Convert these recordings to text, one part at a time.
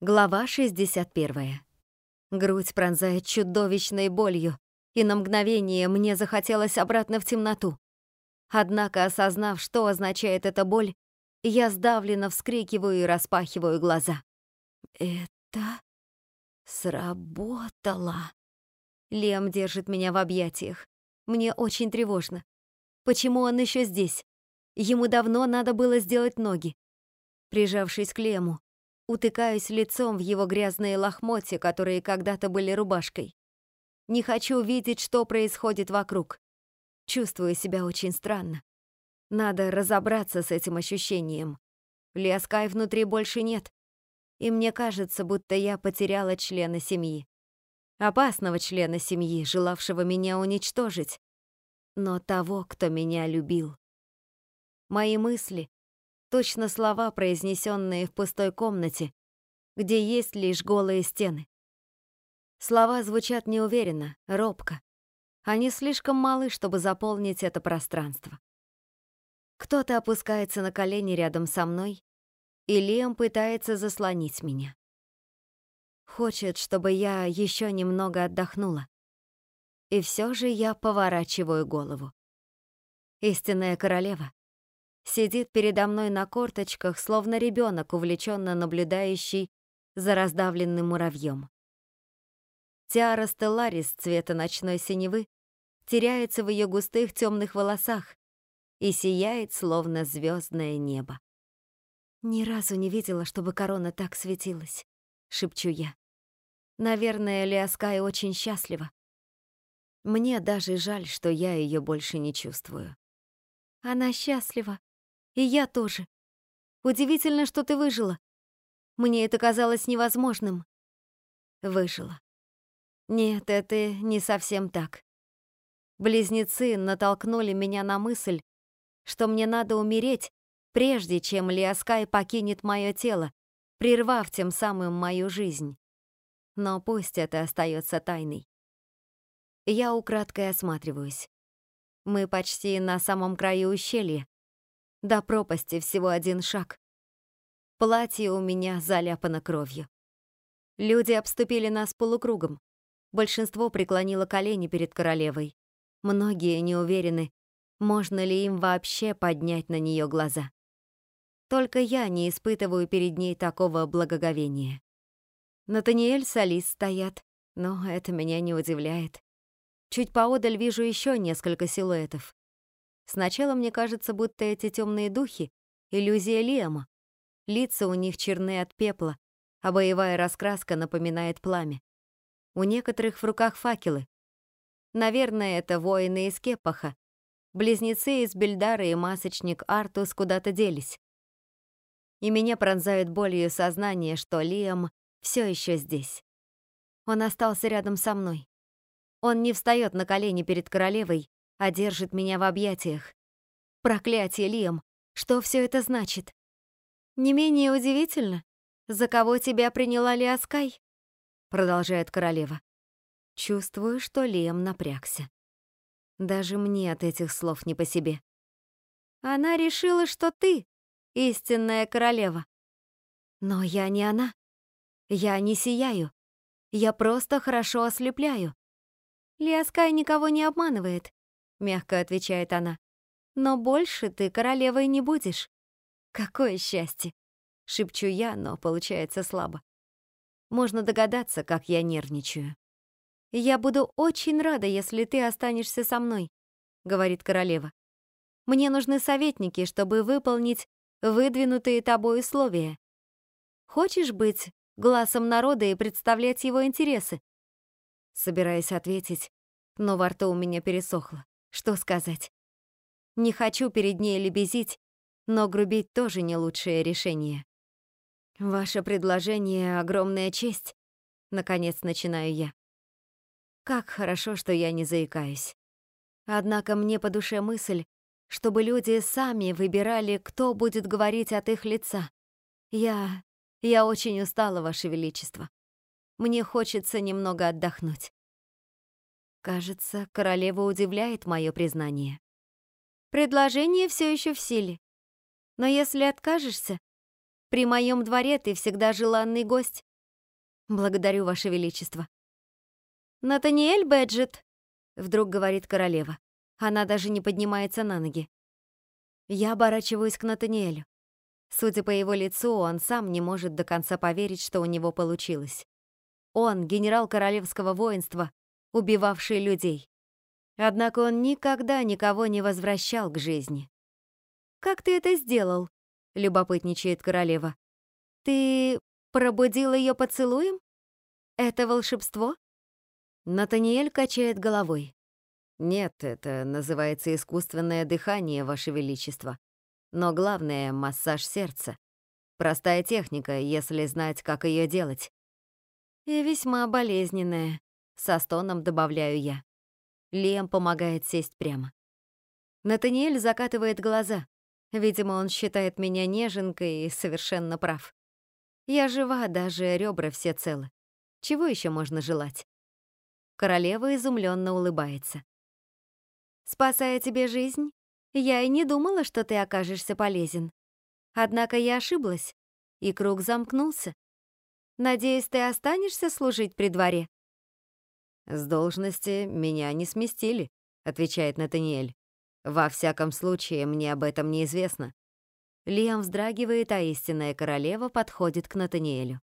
Глава 61. Грудь пронзает чудовищной болью, и на мгновение мне захотелось обратно в темноту. Однако, осознав, что означает эта боль, я сдавленно вскрикиваю и распахиваю глаза. Это сработало. Лем держит меня в объятиях. Мне очень тревожно. Почему он еще здесь? Ему давно надо было сделать ноги. Прижавшись к Лему, утыкаюсь лицом в его грязные лохмотья, которые когда-то были рубашкой. Не хочу видеть, что происходит вокруг. Чувствую себя очень странно. Надо разобраться с этим ощущением. Лиаскай внутри больше нет. И мне кажется, будто я потеряла члена семьи. Опасного члена семьи, желавшего меня уничтожить. Но того, кто меня любил. Мои мысли Точно слова, произнесенные в пустой комнате, где есть лишь голые стены. Слова звучат неуверенно, робко. Они слишком малы, чтобы заполнить это пространство. Кто-то опускается на колени рядом со мной, и Лиам пытается заслонить меня. Хочет, чтобы я еще немного отдохнула. И все же я поворачиваю голову. Истинная королева сидит передо мной на корточках, словно ребенок, увлеченно наблюдающий за раздавленным муравьем. Тиара Стелларис цвета ночной синевы теряется в ее густых темных волосах и сияет, словно звездное небо. «Ни разу не видела, чтобы корона так светилась», — шепчу я. «Наверное, Лиаскай очень счастлива. Мне даже жаль, что я ее больше не чувствую». «Она счастлива», и я тоже. Удивительно, что ты выжила. Мне это казалось невозможным. Выжила. Нет, это не совсем так. Близнецы натолкнули меня на мысль, что мне надо умереть, прежде чем Лиаскай покинет мое тело, прервав тем самым мою жизнь. Но пусть это остается тайной. Я украдкой осматриваюсь. Мы почти на самом краю ущелья, до пропасти всего один шаг. Платье у меня заляпано кровью. Люди обступили нас полукругом. Большинство преклонило колени перед королевой. Многие не уверены, можно ли им вообще поднять на нее глаза. Только я не испытываю перед ней такого благоговения. Натаниэль с Алис стоят, но это меня не удивляет. Чуть поодаль вижу еще несколько силуэтов. Сначала мне кажется, будто эти темные духи — иллюзия Лиама. Лица у них черны от пепла, а боевая раскраска напоминает пламя. У некоторых в руках факелы. Наверное, это воины из Кепаха. Близнецы из Бельдара и масочник Артус куда-то делись. И меня пронзает болью сознание, что Лиам все еще здесь. Он остался рядом со мной. Он не встает на колени перед королевой, а держит меня в объятиях. Проклятие, Лиам, что все это значит? Не менее удивительно, за кого тебя приняла Лиаскай? Продолжает королева. Чувствую, что Лиам напрягся. Даже мне от этих слов не по себе. Она решила, что ты истинная королева. Но я не она. Я не сияю. Я просто хорошо ослепляю. Лиаскай никого не обманывает мягко отвечает она. Но больше ты королевой не будешь. Какое счастье, шепчу я, но получается слабо. Можно догадаться, как я нервничаю. Я буду очень рада, если ты останешься со мной, говорит королева. Мне нужны советники, чтобы выполнить выдвинутые тобой условия. Хочешь быть глазом народа и представлять его интересы? Собираясь ответить, но во рту у меня пересохло. Что сказать? Не хочу перед ней лебезить, но грубить тоже не лучшее решение. Ваше предложение — огромная честь. Наконец начинаю я. Как хорошо, что я не заикаюсь. Однако мне по душе мысль, чтобы люди сами выбирали, кто будет говорить от их лица. Я... я очень устала, Ваше Величество. Мне хочется немного отдохнуть. Кажется, королева удивляет мое признание. Предложение все еще в силе. Но если откажешься, при моем дворе ты всегда желанный гость. Благодарю, Ваше Величество. Натаниэль Бэджет, вдруг говорит королева. Она даже не поднимается на ноги. Я оборачиваюсь к Натаниэлю. Судя по его лицу, он сам не может до конца поверить, что у него получилось. Он — генерал королевского воинства, убивавший людей. Однако он никогда никого не возвращал к жизни. «Как ты это сделал?» — любопытничает королева. «Ты пробудил ее поцелуем? Это волшебство?» Натаниэль качает головой. «Нет, это называется искусственное дыхание, Ваше Величество. Но главное — массаж сердца. Простая техника, если знать, как ее делать. И весьма болезненная, со стоном добавляю я. Лем помогает сесть прямо. Натаниэль закатывает глаза. Видимо, он считает меня неженкой и совершенно прав. Я жива, даже ребра все целы. Чего еще можно желать? Королева изумленно улыбается. Спасая тебе жизнь, я и не думала, что ты окажешься полезен. Однако я ошиблась, и круг замкнулся. Надеюсь, ты останешься служить при дворе?» «С должности меня не сместили», — отвечает Натаниэль. «Во всяком случае, мне об этом неизвестно». Лиам вздрагивает, а истинная королева подходит к Натаниэлю.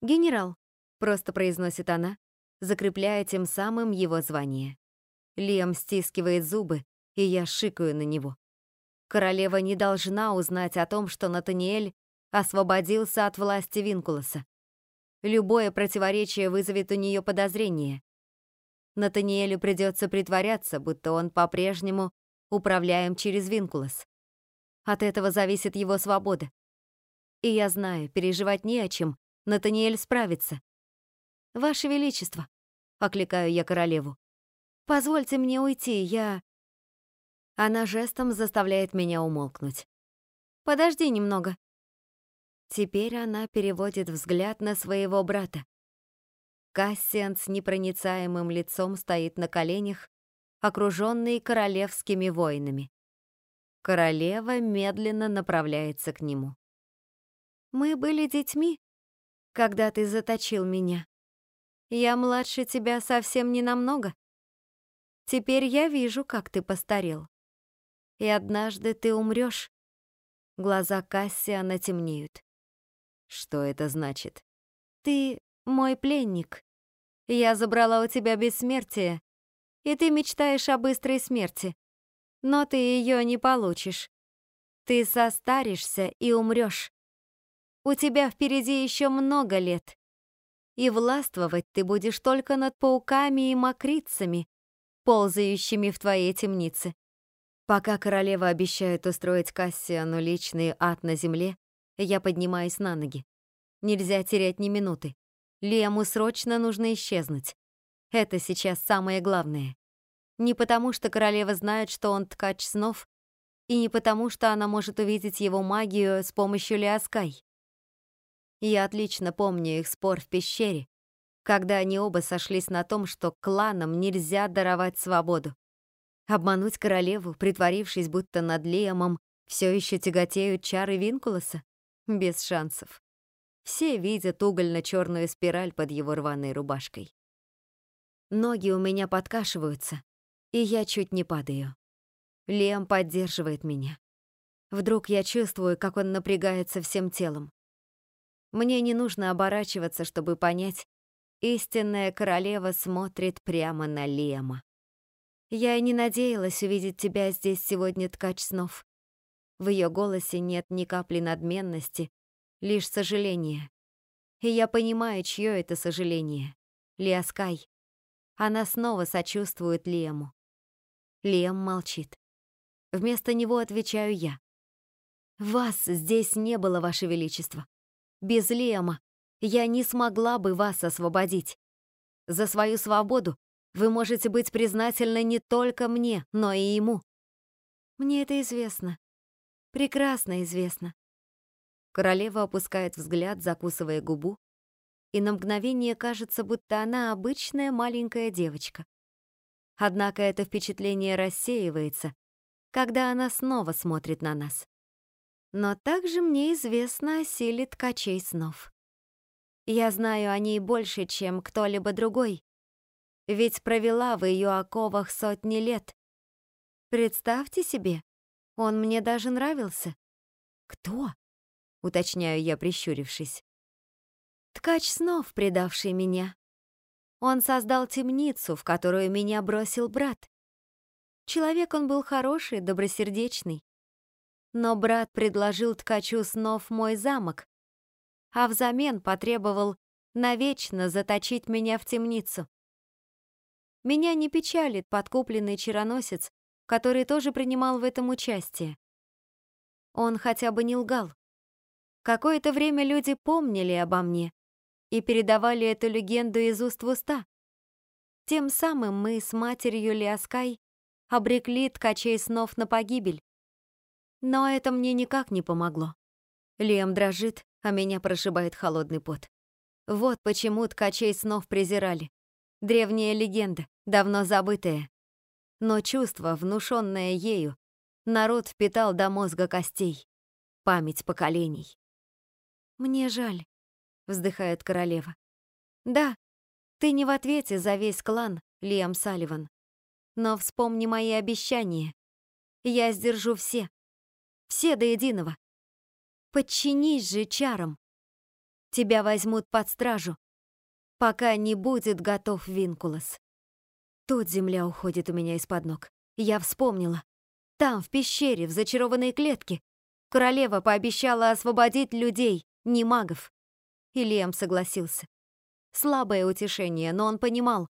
«Генерал», — просто произносит она, закрепляя тем самым его звание. Лиам стискивает зубы, и я шикаю на него. Королева не должна узнать о том, что Натаниэль освободился от власти Винкулоса. Любое противоречие вызовет у нее подозрение. Натаниэлю придется притворяться, будто он по-прежнему управляем через Винкулос. От этого зависит его свобода. И я знаю, переживать не о чем, Натаниэль справится. «Ваше Величество», — окликаю я королеву, — «позвольте мне уйти, я...» Она жестом заставляет меня умолкнуть. «Подожди немного». Теперь она переводит взгляд на своего брата. Кассиан с непроницаемым лицом стоит на коленях, окруженный королевскими воинами. Королева медленно направляется к нему. «Мы были детьми, когда ты заточил меня. Я младше тебя совсем не намного. Теперь я вижу, как ты постарел и однажды ты умрёшь. Глаза Кассиана темнеют. Что это значит? Ты мой пленник. Я забрала у тебя бессмертие, и ты мечтаешь о быстрой смерти. Но ты её не получишь. Ты состаришься и умрёшь. У тебя впереди ещё много лет. И властвовать ты будешь только над пауками и мокрицами, ползающими в твоей темнице. Пока королева обещает устроить Кассиану личный ад на земле, я поднимаюсь на ноги. Нельзя терять ни минуты. Лему срочно нужно исчезнуть. Это сейчас самое главное. Не потому, что королева знает, что он ткач снов, и не потому, что она может увидеть его магию с помощью Лиаскай. Я отлично помню их спор в пещере, когда они оба сошлись на том, что кланам нельзя даровать свободу. Обмануть королеву, притворившись, будто над Лиамом все еще тяготеют чары Винкулоса? Без шансов. Все видят угольно-черную спираль под его рваной рубашкой. Ноги у меня подкашиваются, и я чуть не падаю. Лиам поддерживает меня. Вдруг я чувствую, как он напрягается всем телом. Мне не нужно оборачиваться, чтобы понять, истинная королева смотрит прямо на Лиама. Я и не надеялась увидеть тебя здесь сегодня, ткач снов. В ее голосе нет ни капли надменности, лишь сожаление. И я понимаю, чье это сожаление. Лиаскай. Она снова сочувствует Лему. Лем молчит. Вместо него отвечаю я. «Вас здесь не было, Ваше Величество. Без Лема я не смогла бы вас освободить. За свою свободу вы можете быть признательны не только мне, но и ему. Мне это известно. Прекрасно известно. Королева опускает взгляд, закусывая губу, и на мгновение кажется, будто она обычная маленькая девочка. Однако это впечатление рассеивается, когда она снова смотрит на нас. Но также мне известно о силе ткачей снов. Я знаю о ней больше, чем кто-либо другой, ведь провела в ее оковах сотни лет. Представьте себе, он мне даже нравился. Кто? Уточняю я, прищурившись. Ткач снов, предавший меня. Он создал темницу, в которую меня бросил брат. Человек он был хороший, добросердечный. Но брат предложил ткачу снов мой замок, а взамен потребовал навечно заточить меня в темницу. Меня не печалит подкупленный чароносец, который тоже принимал в этом участие. Он хотя бы не лгал. Какое-то время люди помнили обо мне и передавали эту легенду из уст в уста. Тем самым мы с матерью Лиаскай обрекли ткачей снов на погибель. Но это мне никак не помогло. Лем дрожит, а меня прошибает холодный пот. Вот почему ткачей снов презирали. Древняя легенда, давно забытая. Но чувство, внушенное ею, народ впитал до мозга костей. Память поколений. «Мне жаль», — вздыхает королева. «Да, ты не в ответе за весь клан, Лиам Салливан. Но вспомни мои обещания. Я сдержу все. Все до единого. Подчинись же чарам. Тебя возьмут под стражу, пока не будет готов Винкулос. Тут земля уходит у меня из-под ног. Я вспомнила. Там, в пещере, в зачарованной клетке, королева пообещала освободить людей, не магов. И Лем согласился. Слабое утешение, но он понимал,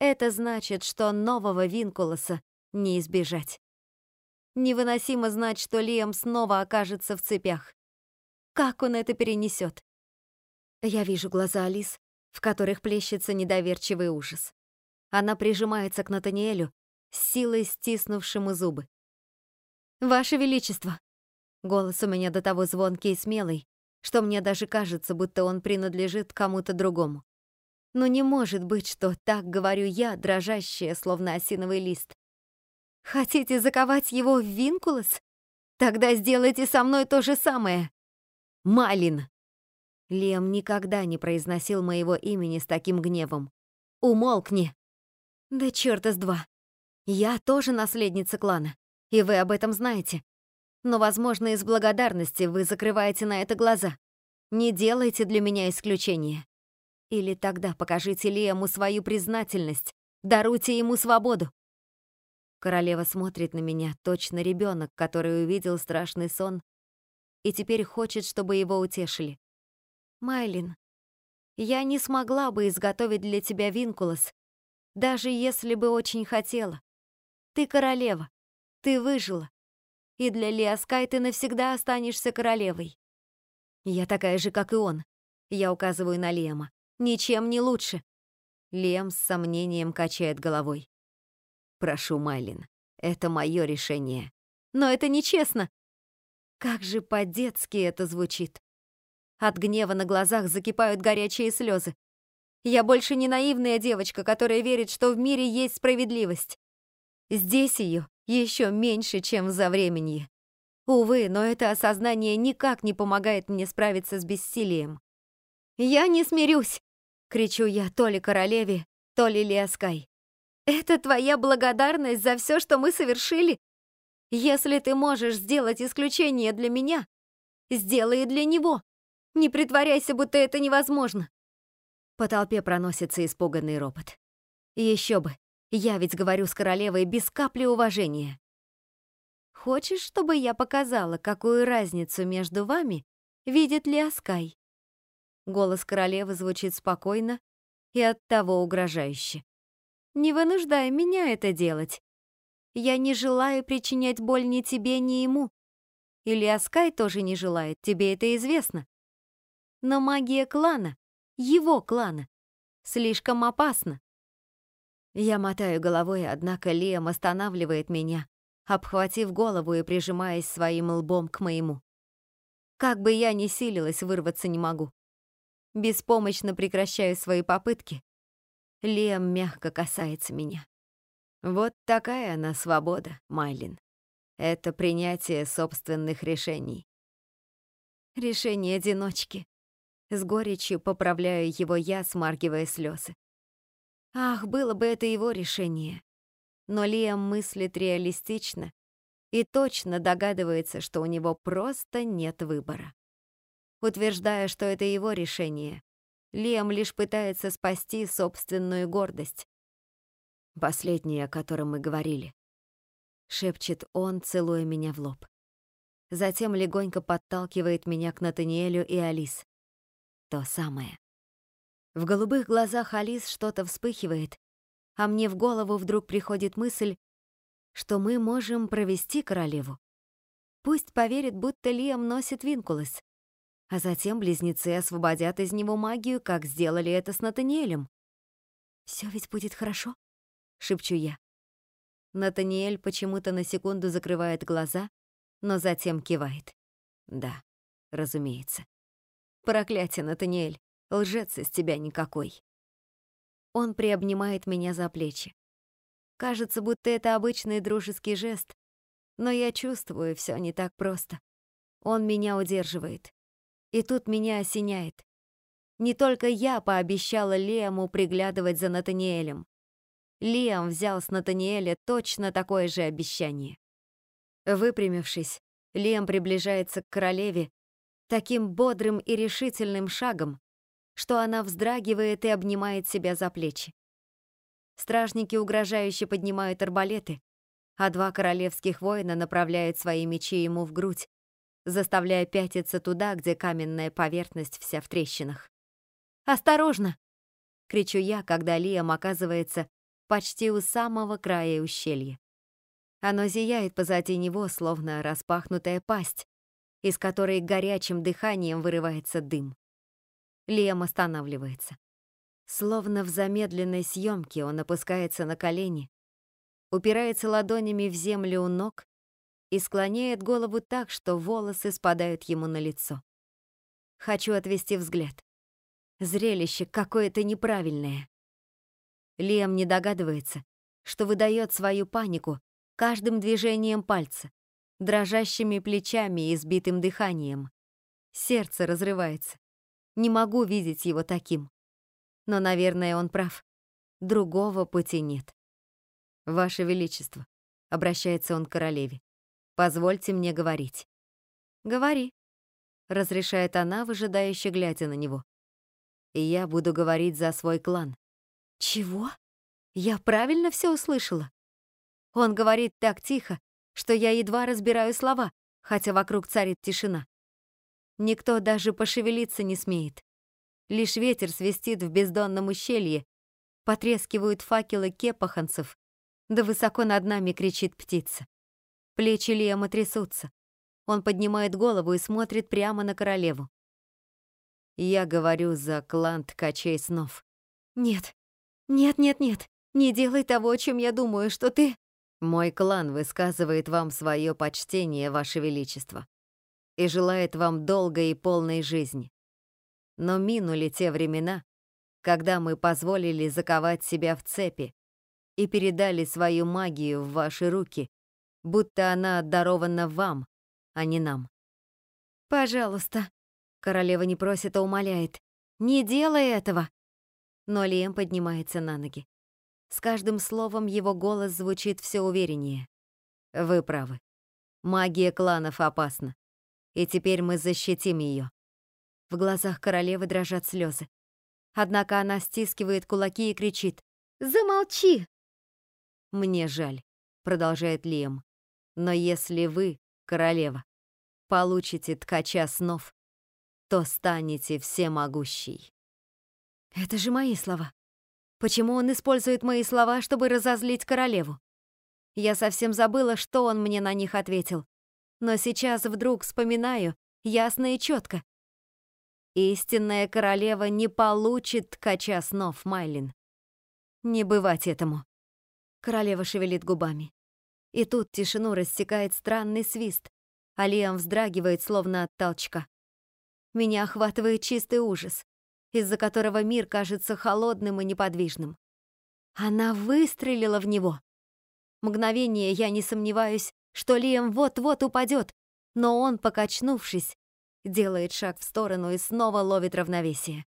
это значит, что нового Винкулоса не избежать. Невыносимо знать, что Лиам снова окажется в цепях. Как он это перенесет? Я вижу глаза Алис, в которых плещется недоверчивый ужас. Она прижимается к Натаниэлю, с силой стиснувшему зубы. «Ваше Величество!» Голос у меня до того звонкий и смелый, что мне даже кажется, будто он принадлежит кому-то другому. Но не может быть, что так говорю я, дрожащая, словно осиновый лист. Хотите заковать его в винкулос? Тогда сделайте со мной то же самое. Малин. Лем никогда не произносил моего имени с таким гневом. Умолкни. Да чёрта с два. Я тоже наследница клана, и вы об этом знаете. Но, возможно, из благодарности вы закрываете на это глаза. Не делайте для меня исключения. Или тогда покажите Лиаму свою признательность, даруйте ему свободу. Королева смотрит на меня, точно ребенок, который увидел страшный сон и теперь хочет, чтобы его утешили. Майлин, я не смогла бы изготовить для тебя винкулос, даже если бы очень хотела. Ты королева, ты выжила, и для Лиаскай ты навсегда останешься королевой. Я такая же, как и он. Я указываю на Лема. Ничем не лучше. Лем с сомнением качает головой. Прошу, Майлин, это мое решение. Но это нечестно. Как же по-детски это звучит. От гнева на глазах закипают горячие слезы. Я больше не наивная девочка, которая верит, что в мире есть справедливость. Здесь ее еще меньше, чем в завременье. Увы, но это осознание никак не помогает мне справиться с бессилием. Я не смирюсь. Кричу я то ли королеве, то ли Лиаскай. Это твоя благодарность за все, что мы совершили? Если ты можешь сделать исключение для меня, сделай и для него. Не притворяйся, будто это невозможно. По толпе проносится испуганный ропот. Еще бы, я ведь говорю с королевой без капли уважения. Хочешь, чтобы я показала, какую разницу между вами видит Лиаскай? Голос королевы звучит спокойно и оттого угрожающе. «Не вынуждай меня это делать. Я не желаю причинять боль ни тебе, ни ему. Или Аскай тоже не желает, тебе это известно. Но магия клана, его клана, слишком опасна. Я мотаю головой, однако Лиам останавливает меня, обхватив голову и прижимаясь своим лбом к моему. Как бы я ни силилась, вырваться не могу. Беспомощно прекращаю свои попытки. Лем мягко касается меня. Вот такая она свобода, Майлин. Это принятие собственных решений. Решение одиночки. С горечью поправляю его я, смаргивая слезы. Ах, было бы это его решение. Но Лиам мыслит реалистично и точно догадывается, что у него просто нет выбора. Утверждая, что это его решение, Лиам лишь пытается спасти собственную гордость. «Последнее, о котором мы говорили», — шепчет он, целуя меня в лоб. Затем легонько подталкивает меня к Натаниэлю и Алис. То самое. В голубых глазах Алис что-то вспыхивает, а мне в голову вдруг приходит мысль, что мы можем провести королеву. Пусть поверит, будто Лиам носит Винкулос, а затем близнецы освободят из него магию, как сделали это с Натаниэлем. «Всё ведь будет хорошо?» — шепчу я. Натаниэль почему-то на секунду закрывает глаза, но затем кивает. Да, разумеется. Проклятие, Натаниэль, лжец из тебя никакой. Он приобнимает меня за плечи. Кажется, будто это обычный дружеский жест, но я чувствую, все не так просто. Он меня удерживает. И тут меня осеняет. Не только я пообещала Лиаму приглядывать за Натаниэлем. Лиам взял с Натаниэля точно такое же обещание. Выпрямившись, Лиам приближается к королеве таким бодрым и решительным шагом, что она вздрагивает и обнимает себя за плечи. Стражники угрожающе поднимают арбалеты, а два королевских воина направляют свои мечи ему в грудь, заставляя пятиться туда, где каменная поверхность вся в трещинах. «Осторожно!» — кричу я, когда Лиам оказывается почти у самого края ущелья. Оно зияет позади него, словно распахнутая пасть, из которой горячим дыханием вырывается дым. Лиам останавливается. Словно в замедленной съемке он опускается на колени, упирается ладонями в землю у ног и склоняет голову так, что волосы спадают ему на лицо. Хочу отвести взгляд. Зрелище какое-то неправильное. Лиам не догадывается, что выдает свою панику, каждым движением пальца, дрожащими плечами и сбитым дыханием. Сердце разрывается. Не могу видеть его таким. Но, наверное, он прав. Другого пути нет. «Ваше Величество», — обращается он к королеве, — «позвольте мне говорить». «Говори», — разрешает она, выжидающе глядя на него. «И я буду говорить за свой клан». «Чего? Я правильно все услышала?» Он говорит так тихо, что я едва разбираю слова, хотя вокруг царит тишина. Никто даже пошевелиться не смеет. Лишь ветер свистит в бездонном ущелье, потрескивают факелы кепаханцев, да высоко над нами кричит птица. Плечи Лиама трясутся. Он поднимает голову и смотрит прямо на королеву. Я говорю за клан ткачей снов. Нет, нет, нет, нет, не делай того, о чем я думаю, что ты... Мой клан высказывает вам свое почтение, Ваше Величество, и желает вам долгой и полной жизни. Но минули те времена, когда мы позволили заковать себя в цепи и передали свою магию в ваши руки, будто она дарована вам, а не нам. «Пожалуйста», — королева не просит, а умоляет, «не делай этого!» Но Лиэм поднимается на ноги. С каждым словом его голос звучит все увереннее. Вы правы. Магия кланов опасна. И теперь мы защитим ее. В глазах королевы дрожат слезы. Однако она стискивает кулаки и кричит «Замолчи!» «Мне жаль», — продолжает Лиам. «Но если вы, королева, получите ткача снов, то станете всемогущей». Это же мои слова. Почему он использует мои слова, чтобы разозлить королеву? Я совсем забыла, что он мне на них ответил. Но сейчас вдруг вспоминаю, ясно и четко. Истинная королева не получит ткача снов, Майлин. Не бывать этому. Королева шевелит губами. И тут тишину рассекает странный свист, а Лиам вздрагивает, словно от толчка. Меня охватывает чистый ужас из-за которого мир кажется холодным и неподвижным. Она выстрелила в него. Мгновение я не сомневаюсь, что Лиам вот-вот упадет, но он, покачнувшись, делает шаг в сторону и снова ловит равновесие.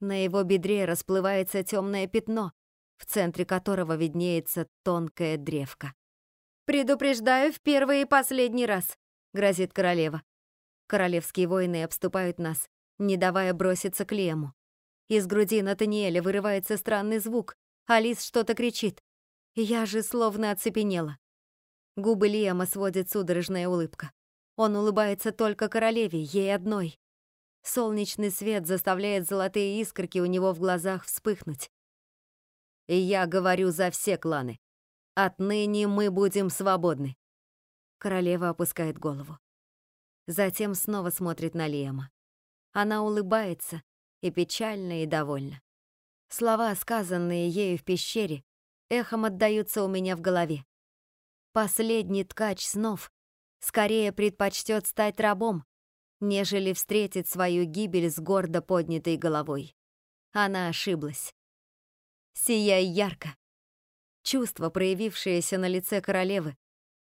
На его бедре расплывается темное пятно, в центре которого виднеется тонкая древка. «Предупреждаю в первый и последний раз», — грозит королева. Королевские воины обступают нас, не давая броситься к Лему. Из груди Натаниэля вырывается странный звук. Алис что-то кричит. Я же словно оцепенела. Губы Лиама сводит судорожная улыбка. Он улыбается только королеве, ей одной. Солнечный свет заставляет золотые искорки у него в глазах вспыхнуть. И я говорю за все кланы. Отныне мы будем свободны. Королева опускает голову. Затем снова смотрит на Лиама. Она улыбается, и печальна, и довольна. Слова, сказанные ею в пещере, эхом отдаются у меня в голове. Последний ткач снов скорее предпочтет стать рабом, нежели встретить свою гибель с гордо поднятой головой. Она ошиблась. Сияй ярко. Чувство, проявившееся на лице королевы,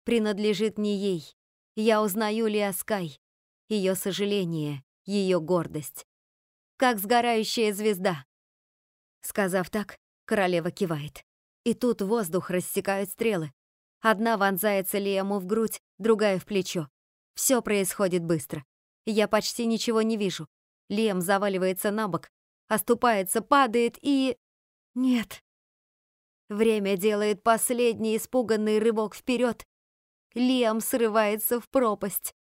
принадлежит не ей. Я узнаю Лиаскай, ее сожаление, ее гордость. Как сгорающая звезда. Сказав так, королева кивает. И тут воздух рассекают стрелы. Одна вонзается Лиаму в грудь, другая в плечо. Все происходит быстро. Я почти ничего не вижу. Лем заваливается на бок, оступается, падает и... Нет. Время делает последний испуганный рывок вперед. Лиам срывается в пропасть.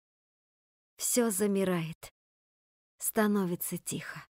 Все замирает. Становится тихо.